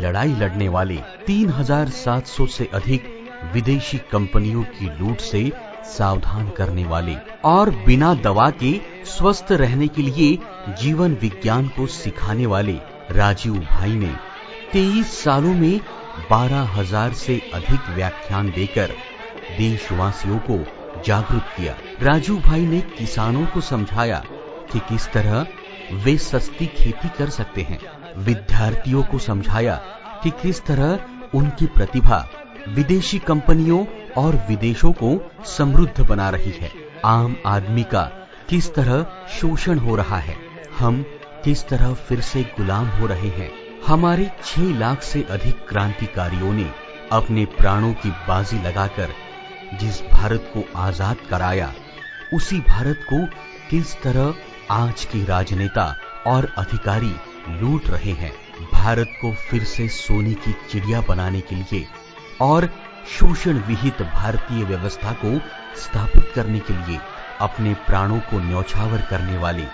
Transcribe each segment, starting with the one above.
लड़ाई लड़ने वाले 3,700 से अधिक विदेशी कंपनियों की लूट से सावधान करने वाले और बिना दवा के स्वस्थ रहने के लिए जीवन विज्ञान को सिखाने वाले राजीव भाई ने 23 सालों में 12,000 से अधिक व्याख्यान देकर देशवासियों को जागरूक किया। राजू भाई ने किसानों को समझाया कि किस तरह वे सस्ती खेती कर सकते हैं। विद्यार्थियों को समझाया कि किस तरह उनकी प्रतिभा विदेशी कंपनियों और विदेशों को समृद्ध बना रही है। आम आदमी का किस तरह शोषण हो रहा है? हम किस तरह फिर से गुलाम हो रहे हैं? हमारे छह लाख से अधिक क्रांतिकारियों ने अपने प्राणों की बाजी लगाकर जिस भारत को आज़ाद कराया, उसी भारत को किस तरह आज के राजनेता और अधिकारी लूट रहे हैं। भारत को फिर से सोने की चिड़िया बनाने के लिए और शोषण विहित भारतीय व्यवस्था को स्थापित करने के लिए अपने प्राणों को न्यौछावर करने वाले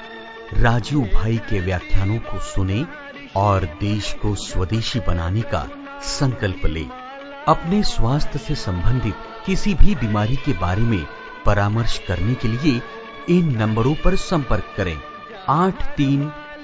राजीव भाई के व्याख्यानों को सुने और देश को स्वदेशी बनाने का संकल्प ले। अपने स्वास्थ्य से संबंधित किसी भी बीमारी के बारे में परामर्श करने के लिए इन नंबरों पर संपर्क करें। आठ तीन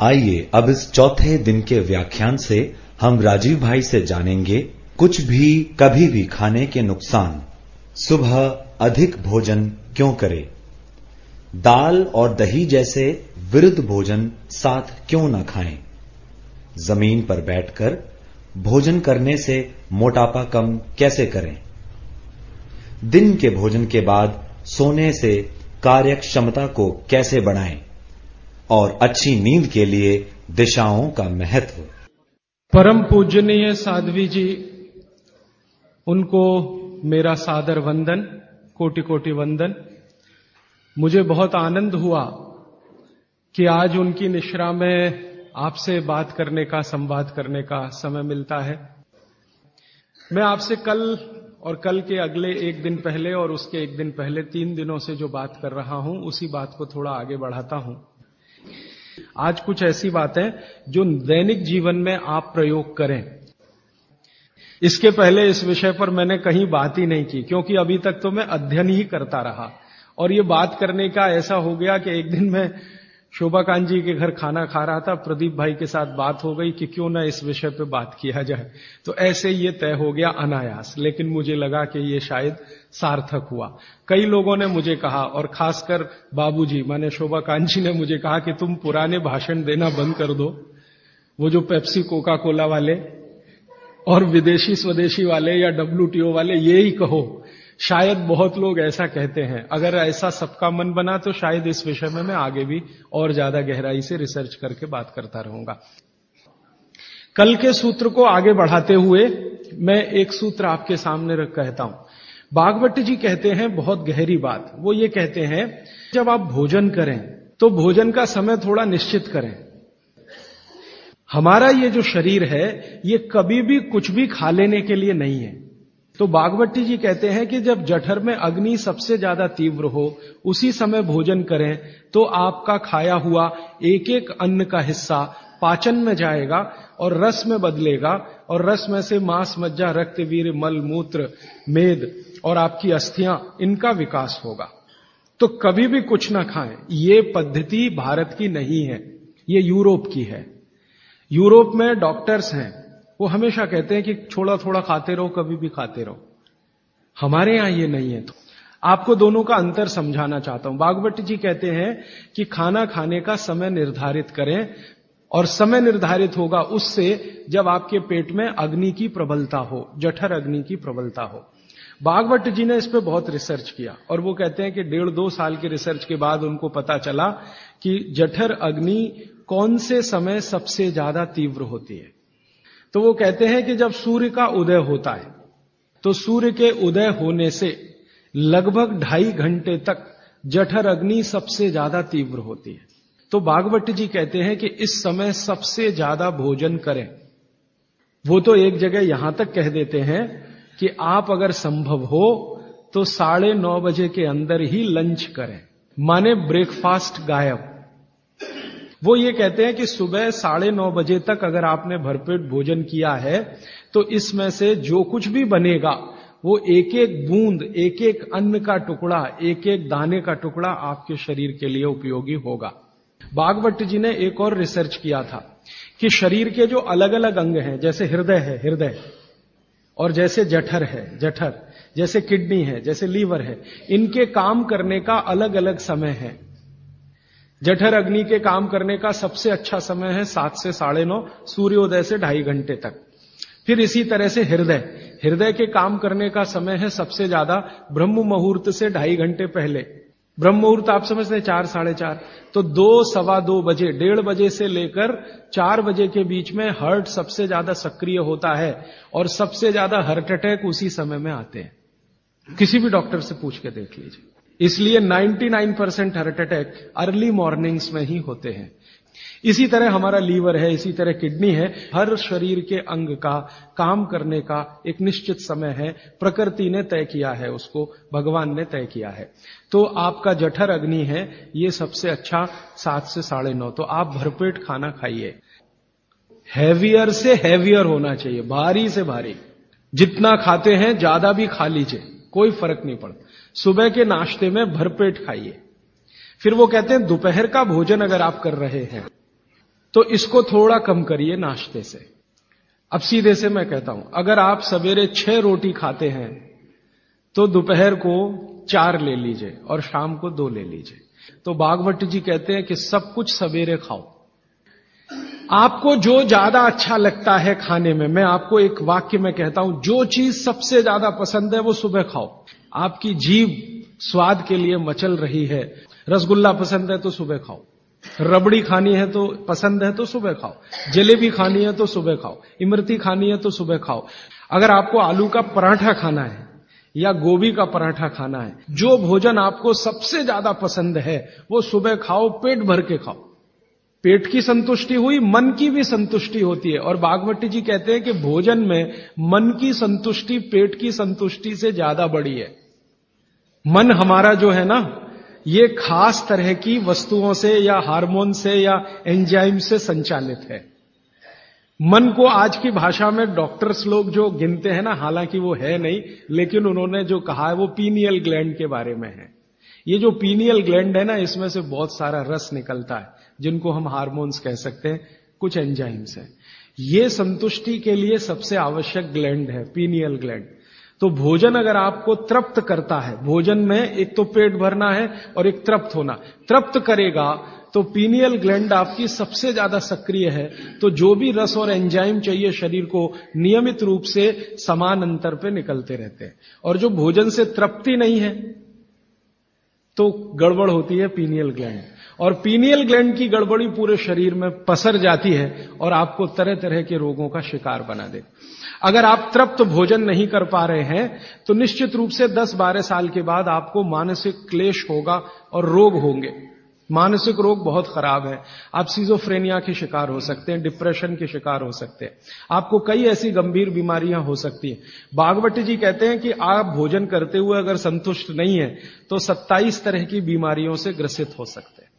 आइए, अब इस चौथे दिन के व्याख्यान से हम राजीव भाई से जानेंगे, कुछ भी, कभी भी खाने के नुकसान। सुबह अधिक भोजन क्यों करें? दाल और दही जैसे विरुद्ध भोजन साथ क्यों न खाएँ? ज़मीन पर बैठकर भोजन करने से मोटापा कम कैसे करें? दिन के भोजन के बाद सोने से कार्य क्षमता को कैसे बढ़ाएँ? और अच्छी नींद के लिए दिशाओं का महत्व। परम पूजनीय साध्वी जी, उनको मेरा सादर वंदन कोटि कोटि वंदन। मुझे बहुत आनंद हुआ कि आज उनकी निश्रा में आपसे बात करने का, संवाद करने का समय मिलता है। मैं आपसे कल और कल के अगले एक दिन पहले और उसके एक दिन पहले तीन दिनों से जो बात कर रहा हूँ, उसी बात को थोड़ा आगे बढ़ाता हूँ। आज कुछ ऐसी बातें जो दैनिक जीवन में आप प्रयोग करें। इसके पहले इस विषय पर मैंने कहीं बात ही नहीं की, क्योंकि अभी तक तो मैं अध्ययन ही करता रहा। और ये बात करने का ऐसा हो गया कि एक दिन मैं शोभाकांत जी के घर खाना खा रहा था। प्रदीप भाई के साथ बात हो गई कि क्यों ना इस विषय पे बात किया जाए। तो ऐसे ये तय हो गया अनायास, लेकिन मुझे लगा कि ये शायद सार्थक हुआ। कई लोगों ने मुझे कहा, और खासकर बाबूजी, माने शोभाकांत जी ने मुझे कहा कि तुम पुराने भाषण देना बंद कर दो। वो जो पेप्सी कोका कोला वाले और विदेशी स्वदेशी वाले या डब्ल्यू वाले, ये ही कहो। शायद बहुत लोग ऐसा कहते हैं। अगर ऐसा सबका मन बना तो शायद इस विषय में मैं आगे भी और ज़्यादा गहराई से रिसर्च करके बात करता रहूँगा। कल के सूत्र को आगे बढ़ाते हुए मैं एक सूत्र आपके सामने रख कहता हूँ। बागवती जी कहते हैं, बहुत गहरी बात। वो ये कहते हैं, जब आप भोजन करें तो भोजन का समय थोड़ा निश्चित करें। हमारा ये जो शरीर है, ये कभी भी कुछ भी खा लेने के लिए नहीं है। तो बागवती जी कहते हैं कि जब जठर में अग्नि सबसे ज़्यादा तीव्र हो, उसी समय भोजन करें तो आपका खाया हुआ एक एक अन्न का हिस्सा पाचन में जाएगा और रस में बदलेगा और रस में से मांस, मज्जा रक्त वीर मल, मूत्र, मेद और आपकी अस्थियाँ, इनका विकास होगा। तो कभी भी कुछ ना खाएँ। ये पद्धति भारत की नहीं है। ये यूरोप की है। यूरोप में डॉक्टर्स हैं। वो हमेशा कहते हैं कि थोड़ा थोड़ा खाते रहो, कभी भी खाते रहो। हमारे यहाँ ये नहीं है तो। आपको दोनों का अंतर समझाना चाहता हूँ। बागवती जी कहते हैं कि खाना खाने का समय निर्धारित करें और समय निर्धारित होगा उससे जब आपके पेट में अग्नि की प्रबलता हो, जठर अग्नि की प्रबलता हो। बागवट जी ने इस पर बहुत रिसर्च किया और वो कहते हैं कि डेढ़ दो साल के रिसर्च के बाद उनको पता चला कि जठर अग्नि कौन से समय सबसे ज़्यादा तीव्र होती है। तो वो कहते हैं कि जब सूर्य का उदय होता है तो सूर्य के उदय होने से लगभग ढाई घंटे तक जठर अग्नि सबसे ज़्यादा तीव्र होती है। तो बागवट जी कहते हैं कि इस समय सबसे ज़्यादा भोजन करें। वो तो एक जगह यहाँ तक कह देते हैं कि आप अगर संभव हो तो साढ़े नौ बजे के अंदर ही लंच करें। माने ब्रेकफास्ट गायब। वो ये कहते हैं कि सुबह साढ़े नौ बजे तक अगर आपने भरपेट भोजन किया है तो इसमें से जो कुछ भी बनेगा, वो एक एक बूंद एक एक अन्न का टुकड़ा एक एक दाने का टुकड़ा आपके शरीर के लिए उपयोगी होगा। बागवट जी ने एक और रिसर्च किया था कि शरीर के जो अलग अलग अंग हैं, जैसे हृदय है, हृदय, और जैसे जठर है, जठर, जैसे किडनी है, जैसे लीवर है, इनके काम करने का अलग अलग समय है। जठर अग्नि के काम करने का सबसे अच्छा समय है सात से साढ़े नौ, सूर्योदय से ढाई घंटे तक। फिर इसी तरह से हृदय। हृदय के काम करने का समय है सबसे ज़्यादा ब्रह्म मुहूर्त से ढाई घंटे पहले। ब्रह्म मुहूर्त आप समझते हैं चार, साढ़े चार। तो दो, सवा दो बजे, डेढ़ बजे से लेकर चार बजे के बीच में हार्ट सबसे ज़्यादा सक्रिय होता है और सबसे ज़्यादा हार्ट अटैक उसी समय में आते हैं। किसी भी डॉक्टर से पूछ के देख लीजिए। इसलिए 99 percent heart attack early mornings में ही होते हैं। इसी तरह हमारा लीवर है, इसी तरह किडनी है, हर शरीर के अंग का, काम करने का एक निश्चित समय है, प्रकृति ने तय किया है उसको, भगवान ने तय किया है। तो आपका जठर अग्नि है, ये सबसे अच्छा सात से साढ़े नौ। तो आप भरपेट खाना खाइए। हैवियर से हैवियर होना चाहिए, भारी से भारी। जितना खाते हैं, ज़्यादा भी खा लीजिए, कोई फ़र्क नहीं पड़ता। सुबह के नाश्ते में भरपेट खाइए। फिर वो कहते हैं, दोपहर का भोजन अगर आप कर रहे हैं तो इसको थोड़ा कम करिए नाश्ते से। अब सीधे से मैं कहता हूँ, अगर आप सवेरे छह रोटी खाते हैं तो दोपहर को चार ले लीजिए और शाम को दो ले लीजिए। तो बागवट जी कहते हैं कि सब कुछ सवेरे खाओ। आपको जो ज़्यादा अच्छा लगता है खाने में, मैं आपको एक वाक्य में कहता हूँ, जो चीज़ सबसे ज़्यादा पसंद है वो सुबह खाओ। आपकी जीव स्वाद के लिए मचल रही है। रसगुल्ला पसंद है तो सुबह खाओ। रबड़ी खानी है तो पसंद है तो सुबह खाओ। जलेबी खानी है तो सुबह खाओ। इमरती खानी है तो सुबह खाओ। अगर आपको आलू का पराठा खाना है या गोभी का पराठा खाना है, जो भोजन आपको सबसे ज़्यादा पसंद है, वो सुबह खाओ, पेट भर के खाओ। पेट की संतुष्टि हुई, मन की भी संतुष्टि होती है। और बागवती जी कहते हैं कि भोजन में मन की संतुष्टि, पेट की संतुष्टि से ज़्यादा बड़ी है। मन हमारा जो है ना, ये खास तरह की वस्तुओं से या हार्मोन से या एंजाइम से संचालित है। मन को आज की भाषा में डॉक्टर्स लोग जो गिनते हैं ना, हालाँकि वो है नहीं, लेकिन उन्होंने जो कहा है वो पीनियल ग्लैंड के बारे में है। ये जो पीनियल ग्लैंड है ना, इसमें से बहुत सारा रस निकलता है, जिनको हम हार्मोन्स कह सकते हैं, कुछ एंजाइम्स है। ये संतुष्टि के लिए सबसे आवश्यक ग्लैंड है पीनियल ग्लैंड तो भोजन अगर आपको तृप्त करता है, भोजन में एक तो पेट भरना है और एक तृप्त होना। तृप्त करेगा तो पीनियल ग्लैंड आपकी सबसे ज़्यादा सक्रिय है। तो जो भी रस और एंजाइम चाहिए शरीर को, नियमित रूप से समान अंतर पे निकलते रहते हैं। और जो भोजन से तृप्ति नहीं है तो गड़बड़ होती है पीनियल ग्लैंड और पीनियल ग्लैंड की गड़बड़ी पूरे शरीर में पसर जाती है और आपको तरह तरह के रोगों का शिकार बना दे। अगर आप तृप्त भोजन नहीं कर पा रहे हैं तो निश्चित रूप से 10-12 साल के बाद आपको मानसिक क्लेश होगा और रोग होंगे। मानसिक रोग बहुत खराब है। आप सीजोफ्रेनिया के शिकार हो सकते हैं डिप्रेशन के शिकार हो सकते हैं। आपको कई ऐसी गंभीर बीमारियाँ हो सकती हैं। बागवती जी कहते हैं कि आप भोजन करते हुए अगर संतुष्ट नहीं है तो 27 तरह की बीमारियों से ग्रसित हो सकते हैं।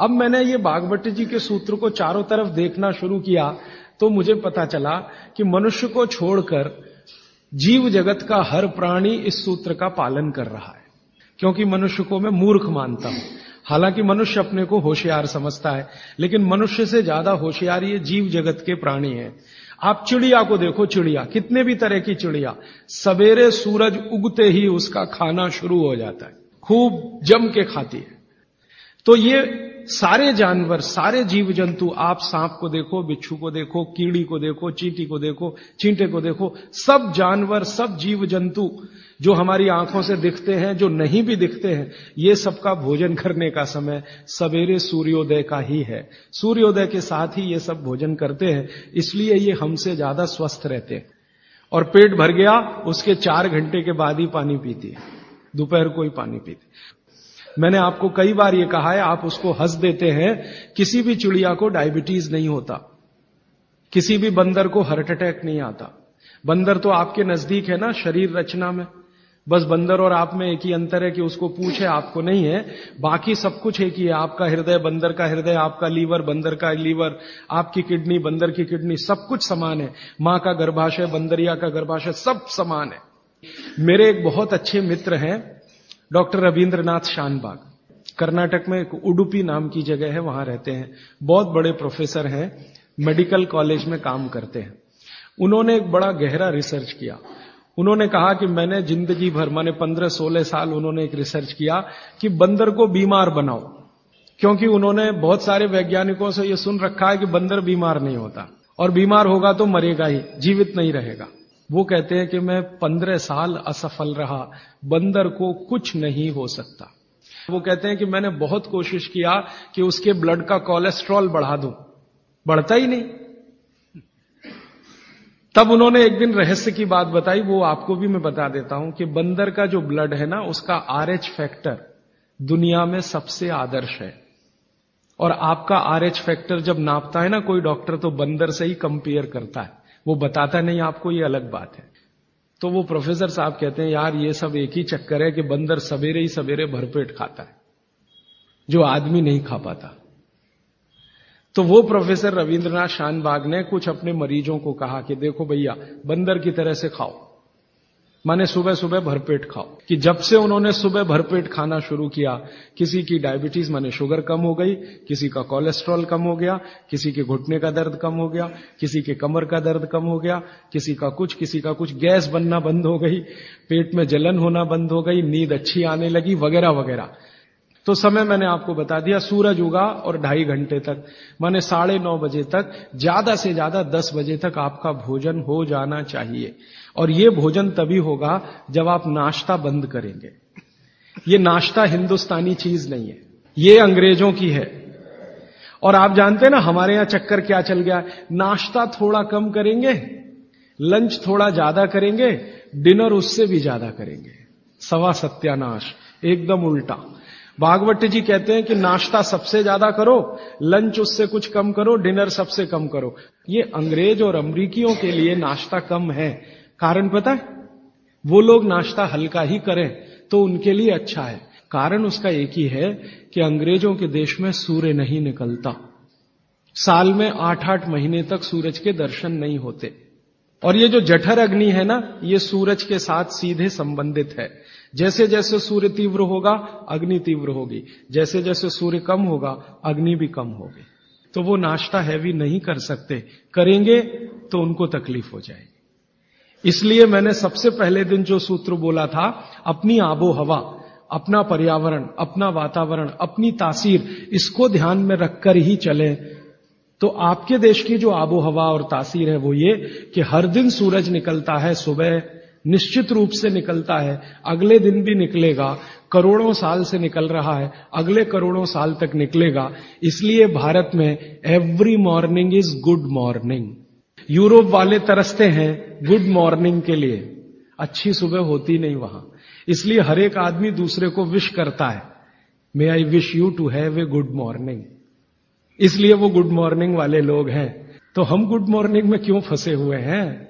अब मैंने ये बागवती जी के सूत्र को चारों तरफ़ देखना शुरू किया तो मुझे पता चला कि मनुष्य को छोड़कर जीव जगत का हर प्राणी इस सूत्र का पालन कर रहा है। क्योंकि मनुष्य को मैं मूर्ख मानता हूँ। हालाँकि मनुष्य अपने को होशियार समझता है, लेकिन मनुष्य से ज़्यादा होशियार ये जीव जगत के प्राणी हैं। आप चिड़िया को देखो, चिड़िया, कितने भी तरह की चिड़िया, सवेरे सूरज उगते ही उसका खाना शुरू हो जाता है, खूब जम के खाती है। तो ये सारे जानवर, सारे जीव जंतु आप सांप को देखो, बिच्छू को देखो, कीड़ी को देखो, चींटी को देखो चींटे को देखो, सब जानवर, सब जीव जंतु जो हमारी आँखों से दिखते हैं, जो नहीं भी दिखते हैं, ये सबका भोजन करने का समय सवेरे सूर्योदय का ही है। सूर्योदय के साथ ही ये सब भोजन करते हैं, इसलिए ये हमसे ज़्यादा स्वस्थ रहते हैं। और पेट भर गया, उसके चार घंटे के बाद ही पानी पीती है। दोपहर को ही पानी पीती मैंने आपको कई बार ये कहा है, आप उसको हंस देते हैं, किसी भी चिड़िया को डायबिटीज़ नहीं होता। किसी भी बंदर को हार्ट अटैक नहीं आता। बंदर तो आपके नज़दीक है ना, शरीर रचना में। बस बंदर और आप में एक ही अंतर है कि उसको पूछ, आपको नहीं है। बाकी सब कुछ एक ही है। आपका हृदय बंदर का हृदय, आपका लीवर बंदर का लीवर, आपकी किडनी बंदर की किडनी, सब कुछ समान है। माँ का गर्भाशय, बंदरिया का गर्भाशय सब समान है। मेरे एक बहुत अच्छे मित्र हैं डॉक्टर रविंद्रनाथ शानबाग। कर्नाटक में एक उडुपी नाम की जगह है, वहाँ रहते हैं। बहुत बड़े प्रोफेसर हैं, मेडिकल कॉलेज में काम करते हैं। उन्होंने एक बड़ा गहरा रिसर्च किया। उन्होंने कहा कि मैंने ज़िंदगी भर, मैंने पंद्रह सोलह साल उन्होंने एक रिसर्च किया कि बंदर को बीमार बनाओ। क्योंकि उन्होंने बहुत सारे वैज्ञानिकों से यह सुन रखा है कि बंदर बीमार नहीं होता। और बीमार होगा तो मरेगा ही, जीवित नहीं रहेगा। वो कहते हैं कि मैं पंद्रह साल असफल रहा, बंदर को कुछ नहीं हो सकता। वो कहते हैं कि मैंने बहुत कोशिश किया कि उसके ब्लड का कोलेस्ट्रॉल बढ़ा दूँ। बढ़ता ही नहीं। तब उन्होंने एक दिन रहस्य की बात बताई, वो आपको भी मैं बता देता हूँ कि बंदर का जो ब्लड है ना, उसका आर एच फैक्टर दुनिया में सबसे आदर्श है। और आपका आर एच फैक्टर जब नापता है ना कोई डॉक्टर तो बंदर से ही कंपेयर करता है। वो बताता नहीं, आपको ये अलग बात है। तो वो प्रोफेसर साहब कहते हैं, यार, ये सब एक ही चक्कर है कि बंदर सवेरे ही सवेरे भरपेट खाता है, जो आदमी नहीं खा पाता। तो वो प्रोफेसर रविंद्रनाथ शानबाग ने कुछ अपने मरीजों को कहा कि, देखो भैया, बंदर की तरह से खाओ। माने सुबह सुबह भरपेट खाओ। कि जब से उन्होंने सुबह भरपेट खाना शुरू किया, किसी की डायबिटीज़ माने शुगर कम हो गई, किसी का कोलेस्ट्रॉल कम हो गया, किसी के घुटने का दर्द कम हो गया, किसी के कमर का दर्द कम हो गया, किसी का कुछ, किसी का कुछ, गैस बनना बंद हो गई, पेट में जलन होना बंद हो गई, नींद अच्छी आने लगी, वगैरह वगैरह। तो समय मैंने आपको बता दिया, सूरज उगा और ढाई घंटे तक। माने साढ़े नौ बजे तक, ज़्यादा से ज़्यादा दस बजे तक आपका भोजन हो जाना चाहिए। और ये भोजन तभी होगा जब आप नाश्ता बंद करेंगे। ये नाश्ता हिंदुस्तानी चीज़ नहीं है, ये अंग्रेज़ों की है। और आप जानते हैं ना, हमारे यहाँ चक्कर क्या चल गया? नाश्ता थोड़ा कम करेंगे, लंच थोड़ा ज़्यादा करेंगे, डिनर उससे भी ज़्यादा करेंगे। सवा सत्यानाश, एकदम उल्टा। भागवत जी कहते हैं कि नाश्ता सबसे ज़्यादा करो लंच उससे कुछ कम करो डिनर सबसे कम करो। ये अंग्रेज़ और अमरीकियों के लिए नाश्ता कम है। कारण पता है? वो लोग नाश्ता हल्का ही करें तो उनके लिए अच्छा है। कारण उसका एक ही है कि अंग्रेज़ों के देश में सूर्य नहीं निकलता। साल में आठ आठ महीने तक सूरज के दर्शन नहीं होते। और ये जो जठर अग्नि है ना, ये सूरज के साथ सीधे संबंधित है। जैसे जैसे सूर्य तीव्र होगा, अग्नि तीव्र होगी। जैसे जैसे सूर्य कम होगा, अग्नि भी कम होगी। तो वो नाश्ता हैवी नहीं कर सकते। करेंगे तो उनको तकलीफ़ हो जाएगी। इसलिए मैंने सबसे पहले दिन जो सूत्र बोला था, अपनी आबो हवा अपना पर्यावरण, अपना वातावरण, अपनी तासीर, इसको ध्यान में रखकर ही चले। तो आपके देश की जो आबो हवा और तासीर है वो ये कि हर दिन सूरज निकलता है सुबह निश्चित रूप से निकलता है। अगले दिन भी निकलेगा, करोड़ों साल से निकल रहा है, अगले करोड़ों साल तक निकलेगा। इसलिए भारत में every morning is good morning Europe वाले तरसते हैं गुड मॉर्निंग के लिए। अच्छी सुबह होती नहीं वहाँ। इसलिए हर एक आदमी दूसरे को विश करता है। May I wish you to have a good morning इसलिए वो गुड मॉर्निंग वाले लोग हैं। तो हम गुड मॉर्निंग में क्यों फंसे हुए हैं?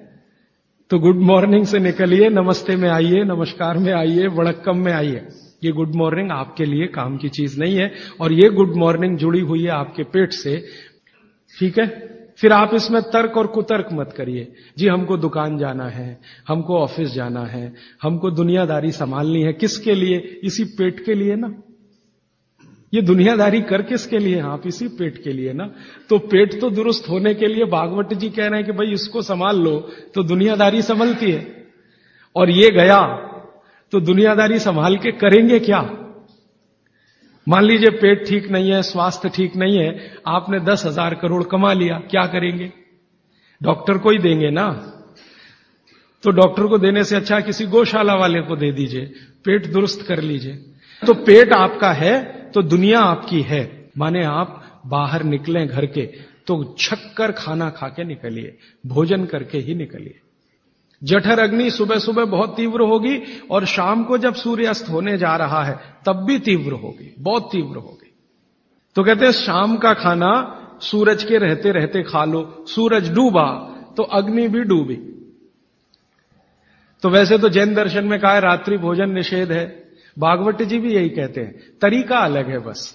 तो गुड मॉर्निंग से निकलिए, नमस्ते में आइए, नमस्कार में आइए वड़क्कम में आइए। ये गुड मॉर्निंग आपके लिए काम की चीज़ नहीं है, और ये गुड मॉर्निंग जुड़ी हुई है आपके पेट से। ठीक है? फिर आप इसमें तर्क और कुतर्क मत करिए। जी, हमको दुकान जाना है, हमको ऑफ़िस जाना है, हमको दुनियादारी संभालनी है। किसके लिए? इसी पेट के लिए ना। ये दुनियादारी कर किसके लिए? आप इसी पेट के लिए ना। तो पेट तो दुरुस्त होने के लिए भागवत जी कह रहे हैं कि भाई इसको संभाल लो तो दुनियादारी संभलती है। और ये गया तो दुनियादारी संभाल के करेंगे क्या? मान लीजिए पेट ठीक नहीं है, स्वास्थ्य ठीक नहीं है, आपने दस हज़ार करोड़ कमा लिया, क्या करेंगे? डॉक्टर को ही देंगे ना। तो डॉक्टर को देने से अच्छा किसी गौशाला वाले को दे दीजिए, पेट दुरुस्त कर लीजिए। तो पेट आपका है तो दुनिया आपकी है। माने आप बाहर निकलें घर के तो छक्कर खाना खा के निकलिए, भोजन करके ही निकलिए। जठर अग्नि सुबह सुबह बहुत तीव्र होगी और शाम को जब सूर्यास्त होने जा रहा है, तब भी तीव्र होगी, बहुत तीव्र होगी। तो कहते हैं, शाम का खाना सूरज के रहते रहते खा लो, सूरज डूबा तो अग्नि भी डूबी। तो वैसे तो जैन दर्शन में कहा है, रात्रि भोजन निषेध है। भागवत जी भी यही कहते हैं, तरीका अलग है बस।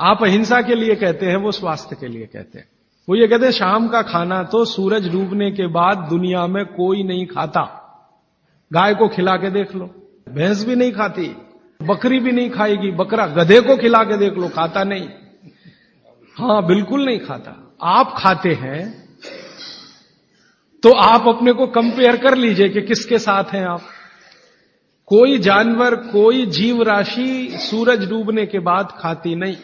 आप अहिंसा के लिए कहते हैं, वो स्वास्थ्य के लिए कहते हैं। वो ये कहते हैं, शाम का खाना तो सूरज डूबने के बाद दुनिया में कोई नहीं खाता। गाय को खिला के देख लो, भैंस भी नहीं खाती, बकरी भी नहीं खाएगी, बकरा गधे को खिला के देख लो, खाता नहीं। हाँ, बिल्कुल नहीं खाता। आप खाते हैं तो आप अपने को कंपेयर कर लीजिए कि किसके साथ हैं आप। कोई जानवर, कोई जीव राशि सूरज डूबने के बाद खाती नहीं।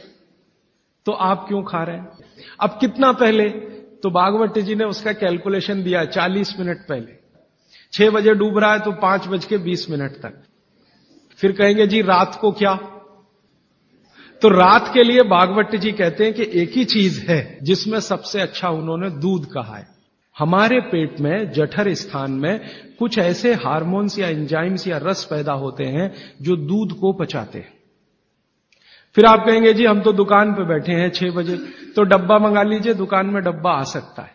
तो आप क्यों खा रहे हैं? अब कितना पहले? तो बागवती जी ने उसका कैलकुलेशन दिया चालीस मिनट पहले। छह बजे डूब रहा है तो पाँच बज के बीस मिनट तक। फिर कहेंगे, जी, रात को क्या? तो रात के लिए बागवट जी कहते हैं कि एक ही चीज़ है जिसमें सबसे अच्छा उन्होंने दूध कहा है। हमारे पेट में, जठर स्थान में कुछ ऐसे हार्मोन्स या एंजाइम्स या रस पैदा होते हैं जो दूध को पचाते हैं। फिर आप कहेंगे, जी, हम तो दुकान पे बैठे हैं छह बजे तो डब्बा मंगा लीजिए, दुकान में डब्बा आ सकता है।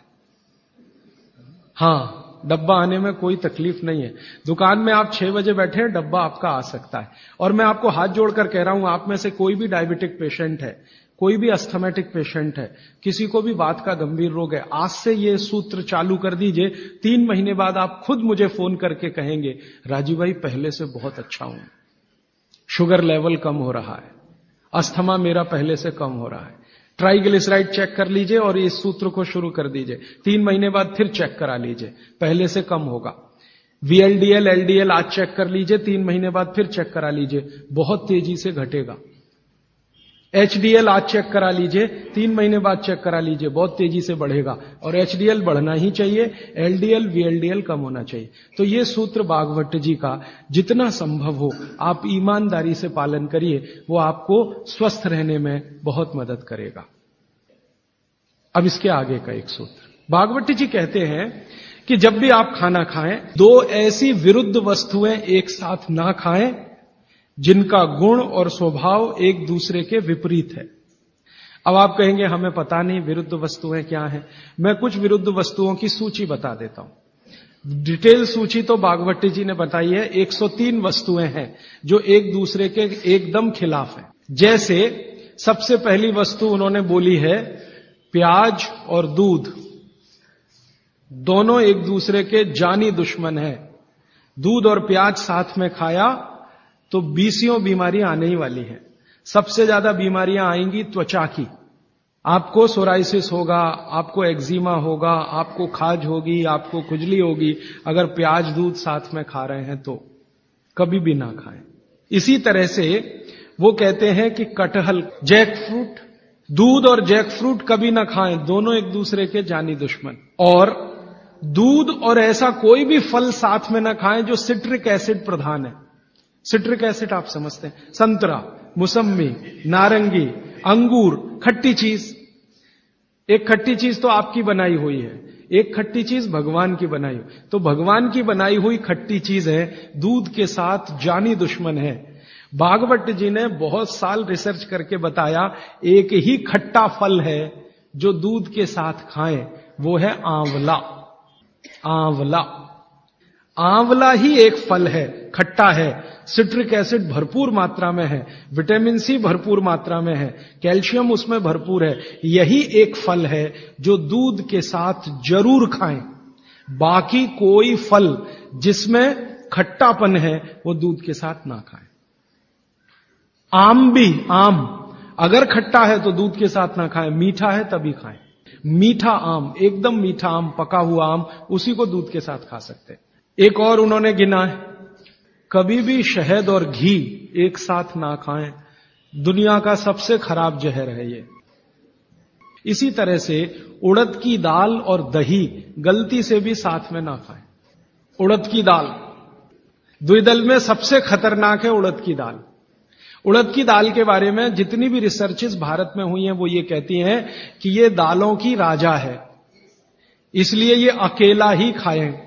हाँ, डब्बा आने में कोई तकलीफ़ नहीं है। दुकान में आप छह बजे बैठे हैं, डब्बा आपका आ सकता है। और मैं आपको हाथ जोड़कर कह रहा हूँ, आप में से कोई भी डायबिटिक पेशेंट है कोई भी अस्थमेटिक पेशेंट है, किसी को भी बात का गंभीर रोग है, आज से ये सूत्र चालू कर दीजिए, तीन महीने बाद आप खुद मुझे फ़ोन करके कहेंगे राजीव भाई, पहले से बहुत अच्छा हूँ। शुगर लेवल कम हो रहा है। अस्थमा मेरा पहले से कम हो रहा है। ट्राइग्लिसराइड चेक कर लीजिए और इस सूत्र को शुरू कर दीजिए। तीन महीने बाद फिर चेक करा लीजिए। पहले से कम होगा। वीएलडीएल एलडीएल आज चेक कर लीजिए। तीन महीने बाद फिर चेक करा लीजिए। बहुत तेज़ी से घटेगा। एचडीएल आज चेक करा लीजिए। तीन महीने बाद चेक करा लीजिए। बहुत तेज़ी से बढ़ेगा। और एचडीएल बढ़ना ही चाहिए। एलडीएल वीएलडीएल कम होना चाहिए। तो ये सूत्र बागवट जी का जितना संभव हो, आप ईमानदारी से पालन करिए। वो आपको स्वस्थ रहने में बहुत मदद करेगा। अब इसके आगे का एक सूत्र। बागवट जी कहते हैं कि जब भी आप खाना खाएँ, दो ऐसी विरुद्ध वस्तुएँ एक साथ ना खाएँ जिनका गुण और स्वभाव एक दूसरे के विपरीत है। अब आप कहेंगे, हमें पता नहीं विरुद्ध वस्तुएँ क्या हैं। मैं कुछ विरुद्ध वस्तुओं की सूची बता देता हूँ। डिटेल सूची तो बागवती जी ने बताई है 103 वस्तुएँ हैं जो एक दूसरे के एकदम खिलाफ है। जैसे सबसे पहली वस्तु उन्होंने बोली है, प्याज और दूध। दोनों एक दूसरे के जानी दुश्मन है। दूध और प्याज साथ में खाया तो बीसियों बीमारियाँ आने ही वाली हैं। सबसे ज़्यादा बीमारियाँ आएँगी त्वचा की। आपको सोराइसिस होगा, आपको एक्जिमा होगा, आपको खाज होगी, आपको खुजली होगी। अगर प्याज दूध साथ में खा रहे हैं तो कभी भी ना खाएँ। इसी तरह से वो कहते हैं कि कटहल जैक फ्रूट दूध और जैक फ्रूट कभी ना खाएँ। दोनों एक दूसरे के जानी दुश्मन। और दूध और ऐसा कोई भी फल साथ में ना खाएँ जो सिट्रिक एसिड प्रधान है। सिट्रिक एसिड आप समझते हैं। संतरा, मुसम्मी, नारंगी, अंगूर, खट्टी चीज़। एक खट्टी चीज़ तो आपकी बनाई हुई है। एक खट्टी चीज़ भगवान की बनाई हुई। तो भगवान की बनाई हुई खट्टी चीज़ है, दूध के साथ जानी दुश्मन है। भागवत जी ने बहुत साल रिसर्च करके बताया, एक ही खट्टा फल है जो दूध के साथ खाएँ, वो है आंवला। आंवला। आंवला ही एक फल है। खट्टा है सिट्रिक एसिड भरपूर मात्रा में है विटामिन सी भरपूर मात्रा में है कैल्शियम उसमें भरपूर है। यही एक फल है जो दूध के साथ ज़रूर खाएँ। बाकी कोई फल जिसमें खट्टापन है, वो दूध के साथ ना खाएँ। आम भी, आम, अगर खट्टा है तो दूध के साथ ना खाएँ, मीठा है तभी खाएँ। मीठा आम, एकदम मीठा आम, पका हुआ आम, उसी को दूध के साथ खा सकते हैं। एक और उन्होंने गिना है। कभी भी शहद और घी एक साथ ना खाएँ। दुनिया का सबसे खराब जहर है ये। इसी तरह से उड़द की दाल और दही गलती से भी साथ में ना खाएँ। उड़द की दाल। द्विदल में सबसे खतरनाक है उड़द की दाल। उड़द की दाल के बारे में जितनी भी रिसर्चेस भारत में हुई हैं, वो ये कहती हैं कि ये दालों की राजा है। इसलिए ये अकेला ही खाएँ।